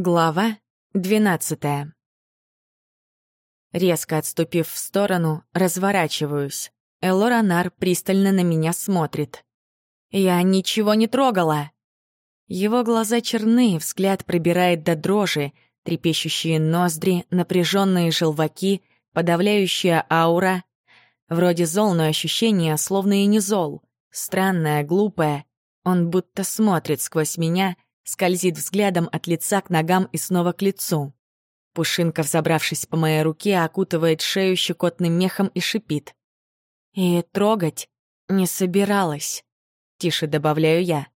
Глава двенадцатая. Резко отступив в сторону, разворачиваюсь. Элоранар пристально на меня смотрит. «Я ничего не трогала!» Его глаза черны, взгляд пробирает до дрожи, трепещущие ноздри, напряженные желваки, подавляющая аура. Вроде зол, но ощущение словно и не зол. Странное, глупое. Он будто смотрит сквозь меня — скользит взглядом от лица к ногам и снова к лицу. Пушинка, взобравшись по моей руке, окутывает шею щекотным мехом и шипит. И трогать не собиралась. Тише добавляю я.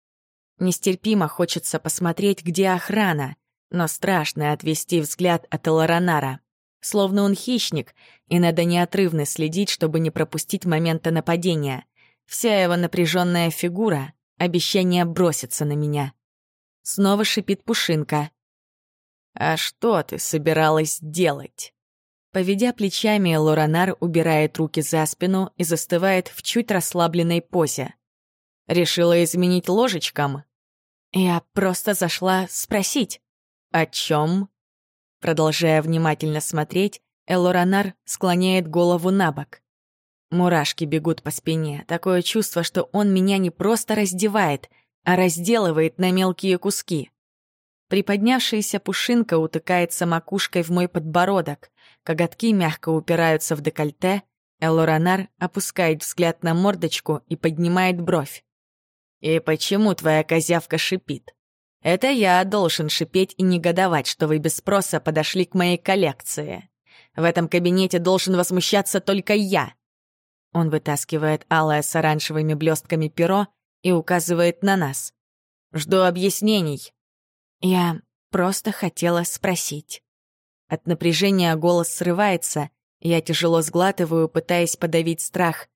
Нестерпимо хочется посмотреть, где охрана, но страшно отвести взгляд от Элоранара. Словно он хищник, и надо неотрывно следить, чтобы не пропустить момента нападения. Вся его напряженная фигура — обещание броситься на меня. Снова шипит Пушинка. «А что ты собиралась делать?» Поведя плечами, Лоранар убирает руки за спину и застывает в чуть расслабленной позе. «Решила изменить ложечкам?» «Я просто зашла спросить». «О чем?» Продолжая внимательно смотреть, Элоранар склоняет голову на бок. Мурашки бегут по спине. Такое чувство, что он меня не просто раздевает, а разделывает на мелкие куски. Приподнявшаяся пушинка утыкается макушкой в мой подбородок, коготки мягко упираются в декольте, Элоранар опускает взгляд на мордочку и поднимает бровь. «И почему твоя козявка шипит? Это я должен шипеть и негодовать, что вы без спроса подошли к моей коллекции. В этом кабинете должен возмущаться только я». Он вытаскивает алое с оранжевыми блестками перо и указывает на нас. «Жду объяснений». Я просто хотела спросить. От напряжения голос срывается, я тяжело сглатываю, пытаясь подавить страх.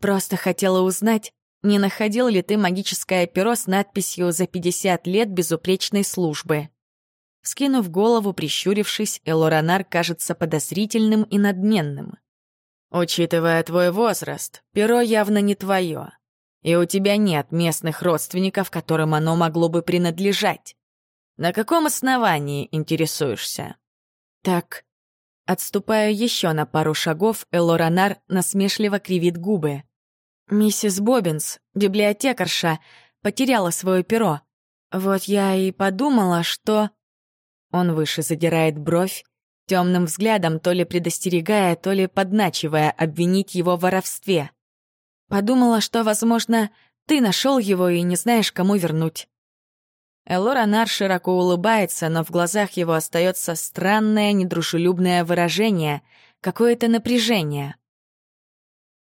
Просто хотела узнать, не находил ли ты магическое перо с надписью «За 50 лет безупречной службы». Скинув голову, прищурившись, Элоранар кажется подозрительным и надменным. «Учитывая твой возраст, перо явно не твое и у тебя нет местных родственников, которым оно могло бы принадлежать. На каком основании интересуешься? Так, отступая еще на пару шагов, Элоранар насмешливо кривит губы. Миссис Бобинс, библиотекарша, потеряла свое перо. Вот я и подумала, что... Он выше задирает бровь, темным взглядом то ли предостерегая, то ли подначивая обвинить его в воровстве. Подумала, что, возможно, ты нашел его и не знаешь, кому вернуть. Элоранар широко улыбается, но в глазах его остается странное недружелюбное выражение, какое-то напряжение.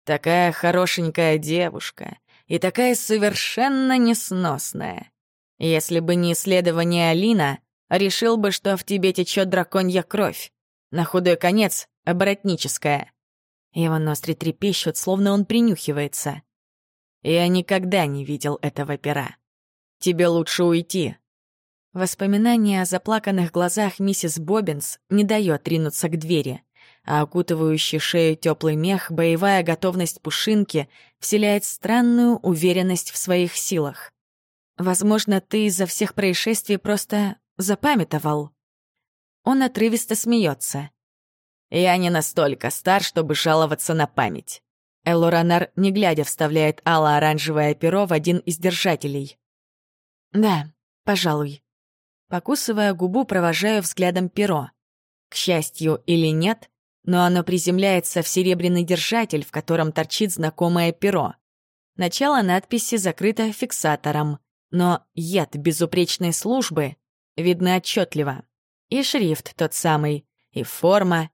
Такая хорошенькая девушка и такая совершенно несносная. Если бы не исследование Алина, решил бы, что в тебе течет драконья кровь. На худой конец — оборотническая. Его ноздри трепещут, словно он принюхивается. Я никогда не видел этого пера. Тебе лучше уйти. Воспоминание о заплаканных глазах миссис Бобинс не дает ринуться к двери, а окутывающий шею теплый мех, боевая готовность пушинки вселяет странную уверенность в своих силах. Возможно, ты из-за всех происшествий просто запамятовал. Он отрывисто смеется. Я не настолько стар, чтобы жаловаться на память. Элоранар, не глядя, вставляет ало-оранжевое перо в один из держателей. Да, пожалуй. Покусывая губу, провожаю взглядом перо. К счастью или нет, но оно приземляется в серебряный держатель, в котором торчит знакомое перо. Начало надписи закрыто фиксатором, но яд безупречной службы видно отчетливо. И шрифт тот самый, и форма,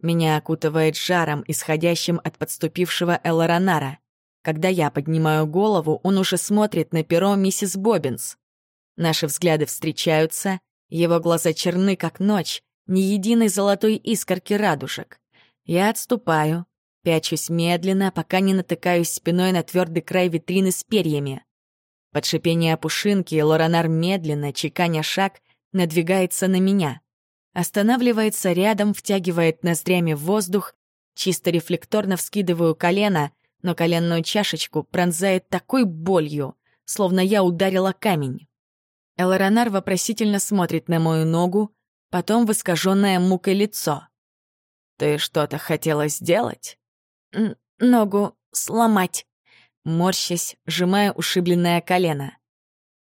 меня окутывает жаром, исходящим от подступившего Элоранара. Когда я поднимаю голову, он уже смотрит на перо миссис Бобинс. Наши взгляды встречаются, его глаза черны, как ночь, ни единой золотой искорки радужек. Я отступаю, пячусь медленно, пока не натыкаюсь спиной на твердый край витрины с перьями. Под шипение пушинки Лоранар медленно, чеканя шаг, надвигается на меня. Останавливается рядом, втягивает ноздрями в воздух, чисто рефлекторно вскидываю колено, но коленную чашечку пронзает такой болью, словно я ударила камень. Элоранар вопросительно смотрит на мою ногу, потом в искаженное мукой лицо. «Ты что-то хотела сделать?» Н «Ногу сломать», морщась, сжимая ушибленное колено.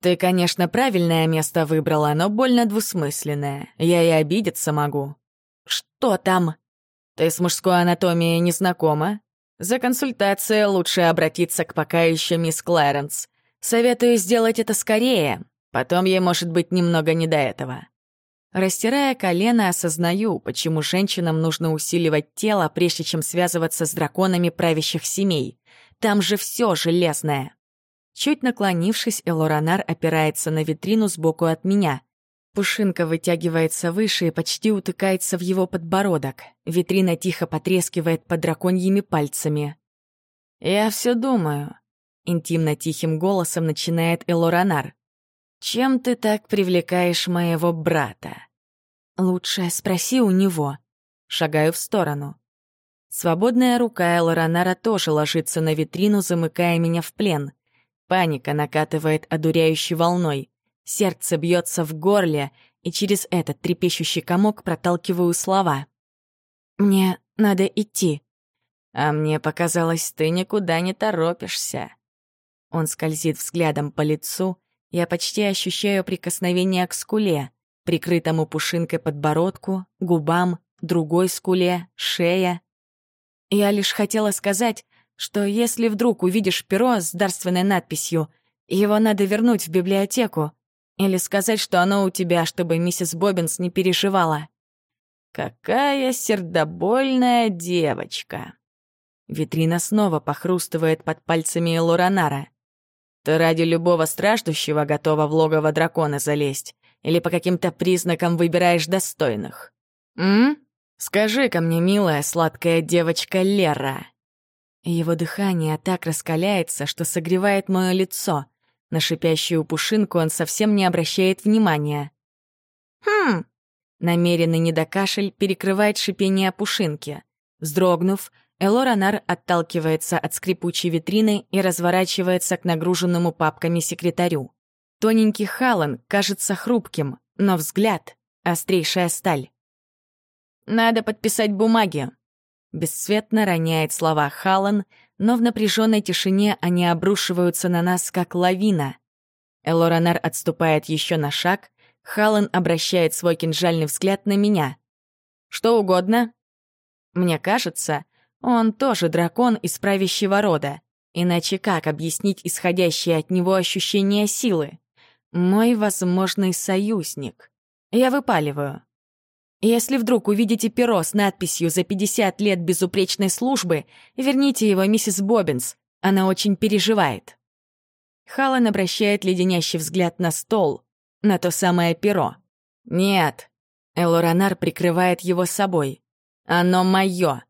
«Ты, конечно, правильное место выбрала, но больно двусмысленное. Я и обидеться могу». «Что там?» «Ты с мужской анатомией не знакома? За консультацией лучше обратиться к пока еще мисс Клэренс. Советую сделать это скорее, потом ей может быть немного не до этого». Растирая колено, осознаю, почему женщинам нужно усиливать тело, прежде чем связываться с драконами правящих семей. Там же все железное. Чуть наклонившись, Элоранар опирается на витрину сбоку от меня. Пушинка вытягивается выше и почти утыкается в его подбородок. Витрина тихо потрескивает под драконьими пальцами. «Я все думаю», — интимно тихим голосом начинает Элоранар. «Чем ты так привлекаешь моего брата?» «Лучше спроси у него». Шагаю в сторону. Свободная рука Элоранара тоже ложится на витрину, замыкая меня в плен. Паника накатывает одуряющей волной. Сердце бьется в горле, и через этот трепещущий комок проталкиваю слова. «Мне надо идти». «А мне показалось, ты никуда не торопишься». Он скользит взглядом по лицу, я почти ощущаю прикосновение к скуле, прикрытому пушинкой подбородку, губам, другой скуле, шея. Я лишь хотела сказать, что если вдруг увидишь перо с дарственной надписью, его надо вернуть в библиотеку или сказать, что оно у тебя, чтобы миссис Боббинс не переживала. Какая сердобольная девочка. Витрина снова похрустывает под пальцами Лоранара. Ты ради любого страждущего готова в логово дракона залезть или по каким-то признакам выбираешь достойных? М? Скажи-ка мне, милая сладкая девочка Лера, его дыхание так раскаляется, что согревает мое лицо. На шипящую пушинку он совсем не обращает внимания. «Хм!» Намеренный недокашель перекрывает шипение пушинки. Вздрогнув, Элоранар отталкивается от скрипучей витрины и разворачивается к нагруженному папками секретарю. Тоненький Халан кажется хрупким, но взгляд — острейшая сталь. «Надо подписать бумаги», Бесцветно роняет слова Халан, но в напряженной тишине они обрушиваются на нас, как лавина. Элоранар отступает еще на шаг, Халан обращает свой кинжальный взгляд на меня. «Что угодно?» Мне кажется, он тоже дракон из правящего рода. Иначе как объяснить исходящее от него ощущение силы? Мой возможный союзник. Я выпаливаю. Если вдруг увидите перо с надписью «За 50 лет безупречной службы», верните его миссис Боббинс. Она очень переживает. Халан обращает леденящий взгляд на стол, на то самое перо. «Нет». Элоранар прикрывает его собой. «Оно моё».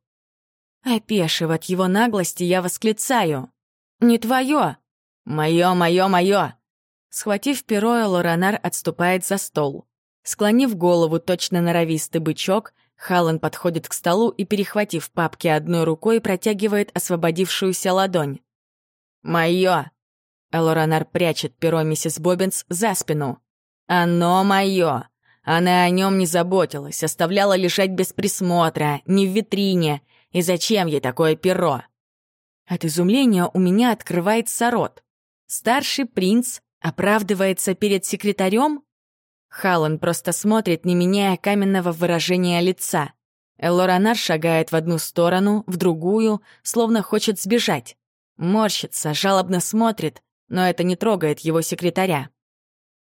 Опешив от его наглости, я восклицаю. «Не твое!» «Моё, моё, моё!» Схватив перо, Элоранар отступает за стол. Склонив голову точно норовистый бычок, Халлан подходит к столу и, перехватив папки одной рукой, протягивает освободившуюся ладонь. «Моё!» Элоранар прячет перо миссис Боббинс за спину. «Оно моё!» Она о нем не заботилась, оставляла лежать без присмотра, не в витрине. И зачем ей такое перо? От изумления у меня открывается рот. Старший принц оправдывается перед секретарем? Халан просто смотрит, не меняя каменного выражения лица. Элоранар шагает в одну сторону, в другую, словно хочет сбежать. Морщится, жалобно смотрит, но это не трогает его секретаря.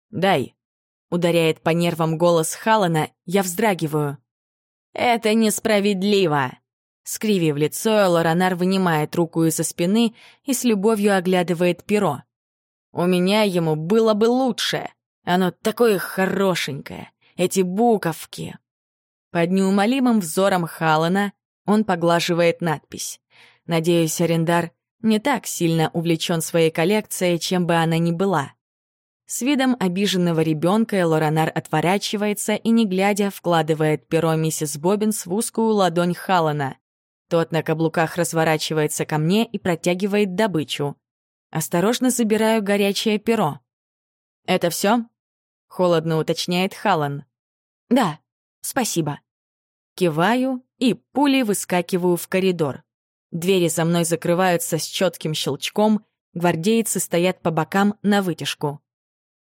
«Дай», — ударяет по нервам голос Халана, я вздрагиваю. «Это несправедливо!» Скривив лицо, Лоранар вынимает руку из-за спины и с любовью оглядывает перо. «У меня ему было бы лучше!» Оно такое хорошенькое, эти буковки. Под неумолимым взором Халана он поглаживает надпись. Надеюсь, арендар не так сильно увлечен своей коллекцией, чем бы она ни была. С видом обиженного ребенка Лоранар отворачивается и, не глядя, вкладывает перо миссис Боббинс в узкую ладонь Халана. Тот на каблуках разворачивается ко мне и протягивает добычу. Осторожно забираю горячее перо. «Это все? Холодно уточняет Халан. «Да, спасибо». Киваю и пулей выскакиваю в коридор. Двери за мной закрываются с четким щелчком, гвардейцы стоят по бокам на вытяжку.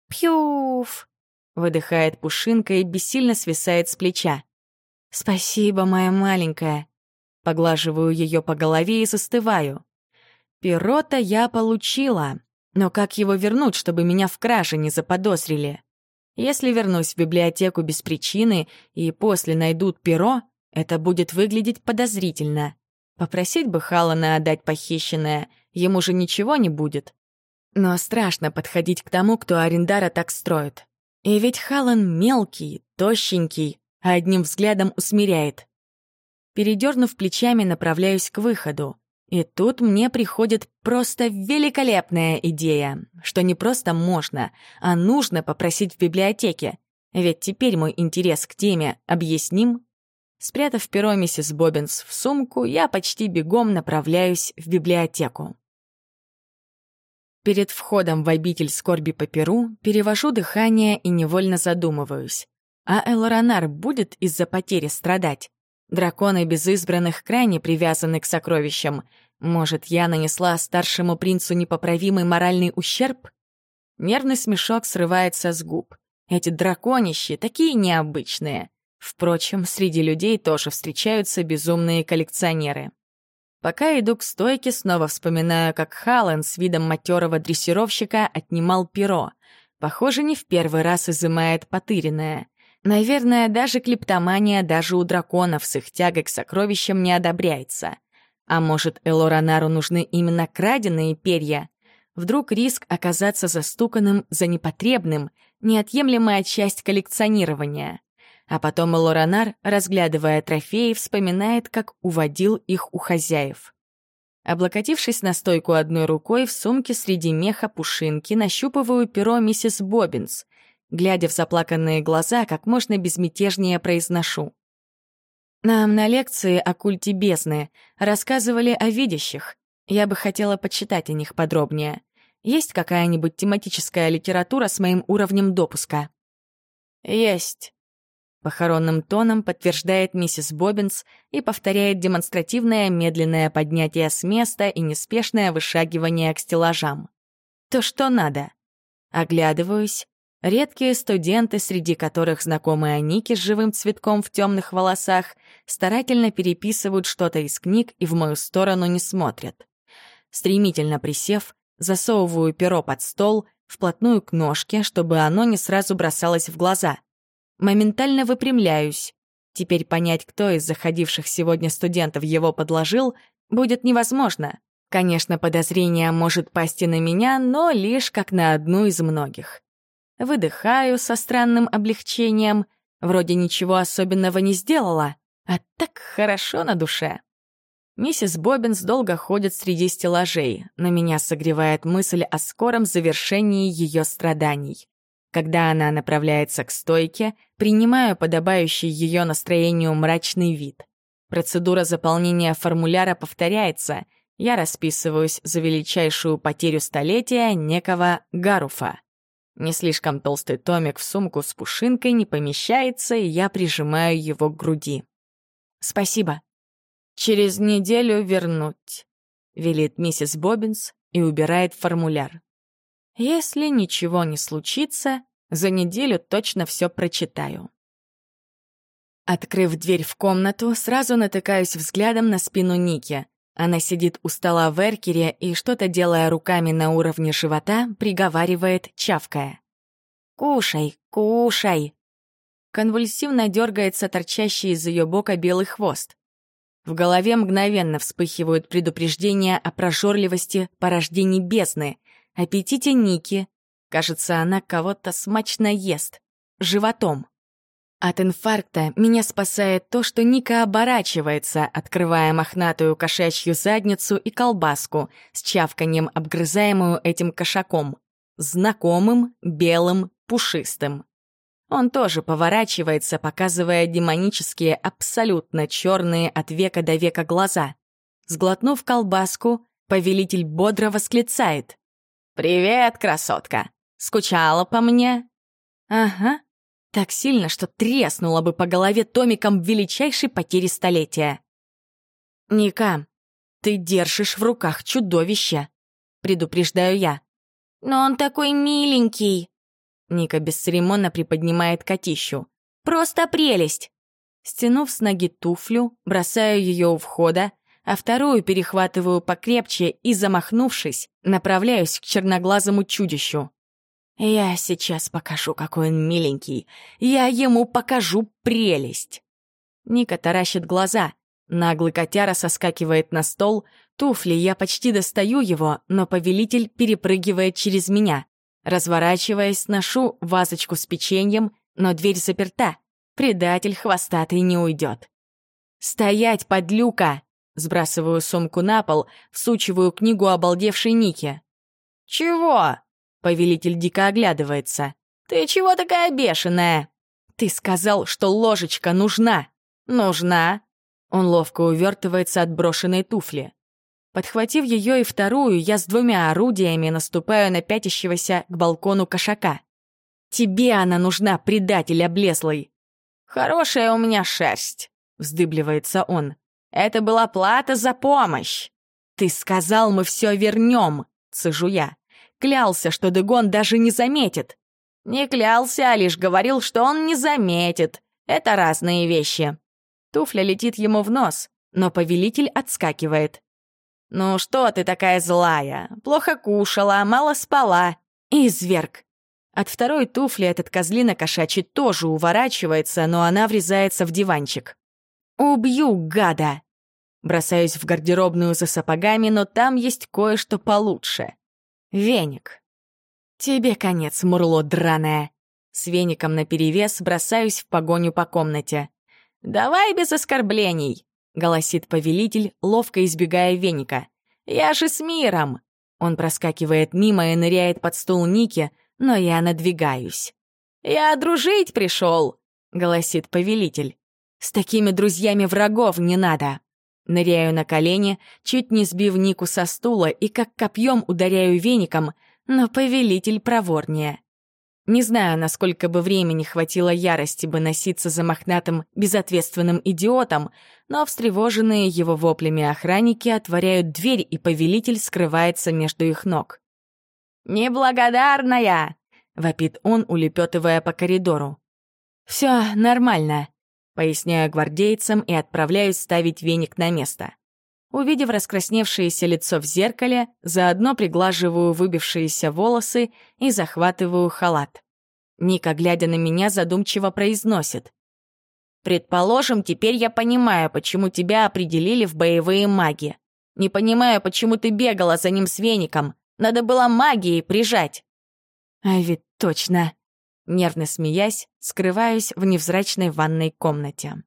«Пьюф!» — выдыхает Пушинка и бессильно свисает с плеча. «Спасибо, моя маленькая». Поглаживаю ее по голове и застываю. Перо-то я получила, но как его вернуть, чтобы меня в краже не заподозрили? Если вернусь в библиотеку без причины и после найдут перо, это будет выглядеть подозрительно. Попросить бы Халана отдать похищенное, ему же ничего не будет. Но страшно подходить к тому, кто Арендара так строит. И ведь Халан мелкий, тощенький, а одним взглядом усмиряет. Передернув плечами, направляюсь к выходу. И тут мне приходит просто великолепная идея, что не просто можно, а нужно попросить в библиотеке. Ведь теперь мой интерес к теме объясним. Спрятав перо миссис Боббинс в сумку, я почти бегом направляюсь в библиотеку. Перед входом в обитель скорби по перу перевожу дыхание и невольно задумываюсь. А Элоранар будет из-за потери страдать? Драконы без избранных крайне привязаны к сокровищам. Может, я нанесла старшему принцу непоправимый моральный ущерб? Нервный смешок срывается с губ. Эти драконищи такие необычные. Впрочем, среди людей тоже встречаются безумные коллекционеры. Пока иду к стойке, снова вспоминаю, как Халлен с видом матерого дрессировщика отнимал перо. Похоже, не в первый раз изымает потыренное. Наверное, даже клептомания даже у драконов с их тягой к сокровищам не одобряется. А может, Элоранару нужны именно краденые перья? Вдруг риск оказаться застуканным за непотребным — неотъемлемая часть коллекционирования. А потом Элоранар, разглядывая трофеи, вспоминает, как уводил их у хозяев. Облокотившись на стойку одной рукой, в сумке среди меха пушинки нащупываю перо миссис Боббинс — Глядя в заплаканные глаза, как можно безмятежнее произношу. Нам на лекции о культе бездны рассказывали о видящих. Я бы хотела почитать о них подробнее. Есть какая-нибудь тематическая литература с моим уровнем допуска? Есть. Похоронным тоном подтверждает миссис Боббинс и повторяет демонстративное медленное поднятие с места и неспешное вышагивание к стеллажам. То, что надо. Оглядываюсь, Редкие студенты, среди которых знакомые Ники с живым цветком в темных волосах, старательно переписывают что-то из книг и в мою сторону не смотрят. Стремительно присев, засовываю перо под стол, вплотную к ножке, чтобы оно не сразу бросалось в глаза. Моментально выпрямляюсь. Теперь понять, кто из заходивших сегодня студентов его подложил, будет невозможно. Конечно, подозрение может пасть и на меня, но лишь как на одну из многих. Выдыхаю со странным облегчением. Вроде ничего особенного не сделала, а так хорошо на душе. Миссис Боббинс долго ходит среди стеллажей, но меня согревает мысль о скором завершении ее страданий. Когда она направляется к стойке, принимаю подобающий ее настроению мрачный вид. Процедура заполнения формуляра повторяется. Я расписываюсь за величайшую потерю столетия некого Гаруфа. Не слишком толстый томик в сумку с пушинкой не помещается, и я прижимаю его к груди. «Спасибо. Через неделю вернуть», — велит миссис Боббинс и убирает формуляр. «Если ничего не случится, за неделю точно все прочитаю». Открыв дверь в комнату, сразу натыкаюсь взглядом на спину Ники — она сидит у стола в эркере и, что-то делая руками на уровне живота, приговаривает, чавкая. «Кушай, кушай!» Конвульсивно дергается торчащий из ее бока белый хвост. В голове мгновенно вспыхивают предупреждения о прожорливости порождений бездны, аппетите Ники. Кажется, она кого-то смачно ест. Животом. От инфаркта меня спасает то, что Ника оборачивается, открывая мохнатую кошачью задницу и колбаску с чавканием, обгрызаемую этим кошаком. Знакомым, белым, пушистым. Он тоже поворачивается, показывая демонические, абсолютно черные от века до века глаза. Сглотнув колбаску, повелитель бодро восклицает. «Привет, красотка! Скучала по мне?» Ага, так сильно, что треснула бы по голове томиком величайшей потери столетия. «Ника, ты держишь в руках чудовище», — предупреждаю я. «Но он такой миленький!» Ника бесцеремонно приподнимает котищу. «Просто прелесть!» Стянув с ноги туфлю, бросаю ее у входа, а вторую перехватываю покрепче и, замахнувшись, направляюсь к черноглазому чудищу. Я сейчас покажу, какой он миленький. Я ему покажу прелесть. Ника таращит глаза. Наглый котяра соскакивает на стол. Туфли я почти достаю его, но повелитель перепрыгивает через меня. Разворачиваясь, ношу вазочку с печеньем, но дверь заперта. Предатель хвостатый не уйдет. «Стоять, подлюка!» Сбрасываю сумку на пол, всучиваю книгу обалдевшей Нике. «Чего?» Повелитель дико оглядывается. «Ты чего такая бешеная?» «Ты сказал, что ложечка нужна!» «Нужна!» Он ловко увертывается от брошенной туфли. Подхватив ее и вторую, я с двумя орудиями наступаю на пятящегося к балкону кошака. «Тебе она нужна, предатель облезлый!» «Хорошая у меня шерсть!» — вздыбливается он. «Это была плата за помощь!» «Ты сказал, мы все вернем!» — цежу я. Клялся, что Дегон даже не заметит. Не клялся, а лишь говорил, что он не заметит. Это разные вещи. Туфля летит ему в нос, но повелитель отскакивает. «Ну что ты такая злая? Плохо кушала, мало спала. Изверг!» От второй туфли этот козлина кошачий тоже уворачивается, но она врезается в диванчик. «Убью, гада!» Бросаюсь в гардеробную за сапогами, но там есть кое-что получше. Веник. Тебе конец, мурло драное. С веником наперевес бросаюсь в погоню по комнате. «Давай без оскорблений!» — голосит повелитель, ловко избегая веника. «Я же с миром!» Он проскакивает мимо и ныряет под стул Ники, но я надвигаюсь. «Я дружить пришел!» — голосит повелитель. «С такими друзьями врагов не надо!» Ныряю на колени, чуть не сбив Нику со стула и как копьем ударяю веником, но повелитель проворнее. Не знаю, насколько бы времени хватило ярости бы носиться за мохнатым, безответственным идиотом, но встревоженные его воплями охранники отворяют дверь, и повелитель скрывается между их ног. «Неблагодарная!» — вопит он, улепетывая по коридору. «Все нормально», Поясняю гвардейцам и отправляюсь ставить веник на место. Увидев раскрасневшееся лицо в зеркале, заодно приглаживаю выбившиеся волосы и захватываю халат. Ника, глядя на меня, задумчиво произносит. «Предположим, теперь я понимаю, почему тебя определили в боевые маги. Не понимаю, почему ты бегала за ним с веником. Надо было магией прижать». «А ведь точно!» Нервно смеясь, скрываюсь в невзрачной ванной комнате.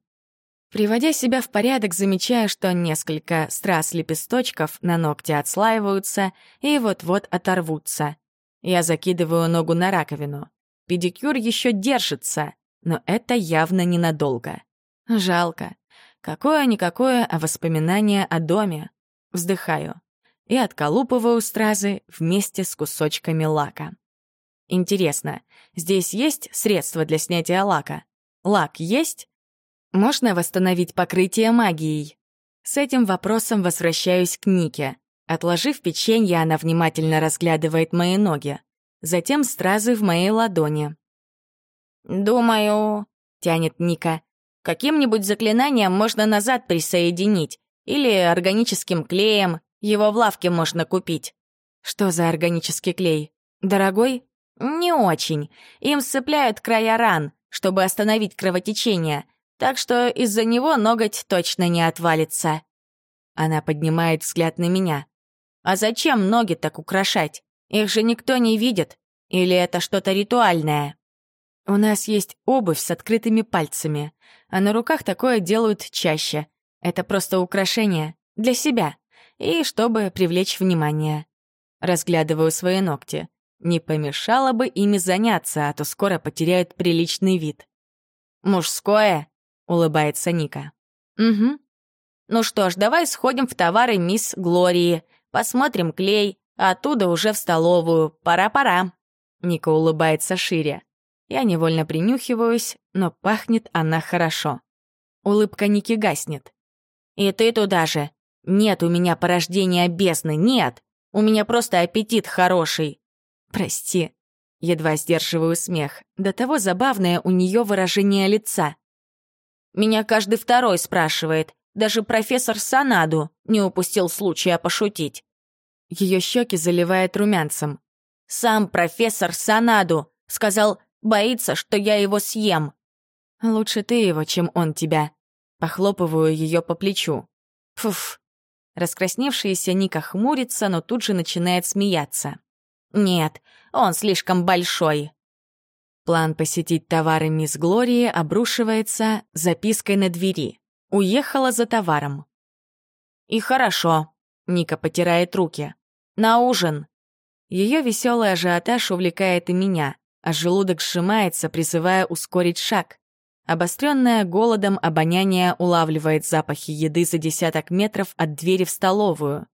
Приводя себя в порядок, замечаю, что несколько страз лепесточков на ногте отслаиваются и вот-вот оторвутся. Я закидываю ногу на раковину. Педикюр еще держится, но это явно ненадолго. Жалко. Какое-никакое, воспоминание о доме. Вздыхаю и отколупываю стразы вместе с кусочками лака. Интересно, здесь есть средства для снятия лака? Лак есть? Можно восстановить покрытие магией? С этим вопросом возвращаюсь к Нике. Отложив печенье, она внимательно разглядывает мои ноги. Затем стразы в моей ладони. «Думаю», — тянет Ника, — «каким-нибудь заклинанием можно назад присоединить. Или органическим клеем. Его в лавке можно купить». «Что за органический клей? Дорогой?» «Не очень. Им сцепляют края ран, чтобы остановить кровотечение, так что из-за него ноготь точно не отвалится». Она поднимает взгляд на меня. «А зачем ноги так украшать? Их же никто не видит. Или это что-то ритуальное?» «У нас есть обувь с открытыми пальцами, а на руках такое делают чаще. Это просто украшение. Для себя. И чтобы привлечь внимание». Разглядываю свои ногти. Не помешало бы ими заняться, а то скоро потеряют приличный вид. «Мужское?» — улыбается Ника. «Угу. Ну что ж, давай сходим в товары мисс Глории, посмотрим клей, а оттуда уже в столовую. Пора-пора». Ника улыбается шире. Я невольно принюхиваюсь, но пахнет она хорошо. Улыбка Ники гаснет. «И ты туда же. Нет у меня порождения бездны, нет. У меня просто аппетит хороший». «Прости». Едва сдерживаю смех. До того забавное у нее выражение лица. «Меня каждый второй спрашивает. Даже профессор Санаду не упустил случая пошутить». Ее щеки заливает румянцем. «Сам профессор Санаду сказал, боится, что я его съем». «Лучше ты его, чем он тебя». Похлопываю ее по плечу. Фуф. Раскрасневшаяся Ника хмурится, но тут же начинает смеяться. «Нет, он слишком большой». План посетить товары мисс Глории обрушивается запиской на двери. Уехала за товаром. «И хорошо», — Ника потирает руки. «На ужин». Ее веселый ажиотаж увлекает и меня, а желудок сжимается, призывая ускорить шаг. Обостренное голодом обоняние улавливает запахи еды за десяток метров от двери в столовую.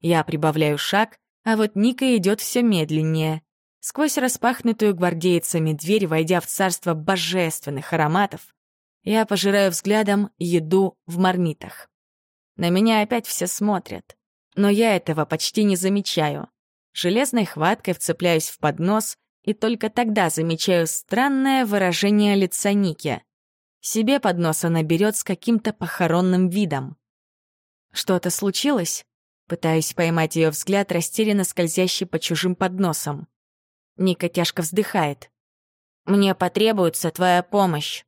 Я прибавляю шаг, а вот Ника идет все медленнее. Сквозь распахнутую гвардейцами дверь, войдя в царство божественных ароматов, я пожираю взглядом еду в мармитах. На меня опять все смотрят. Но я этого почти не замечаю. Железной хваткой вцепляюсь в поднос и только тогда замечаю странное выражение лица Ники. Себе поднос она берет с каким-то похоронным видом. Что-то случилось? Пытаюсь поймать ее взгляд, растерянно скользящий по чужим подносам. Ника тяжко вздыхает. «Мне потребуется твоя помощь».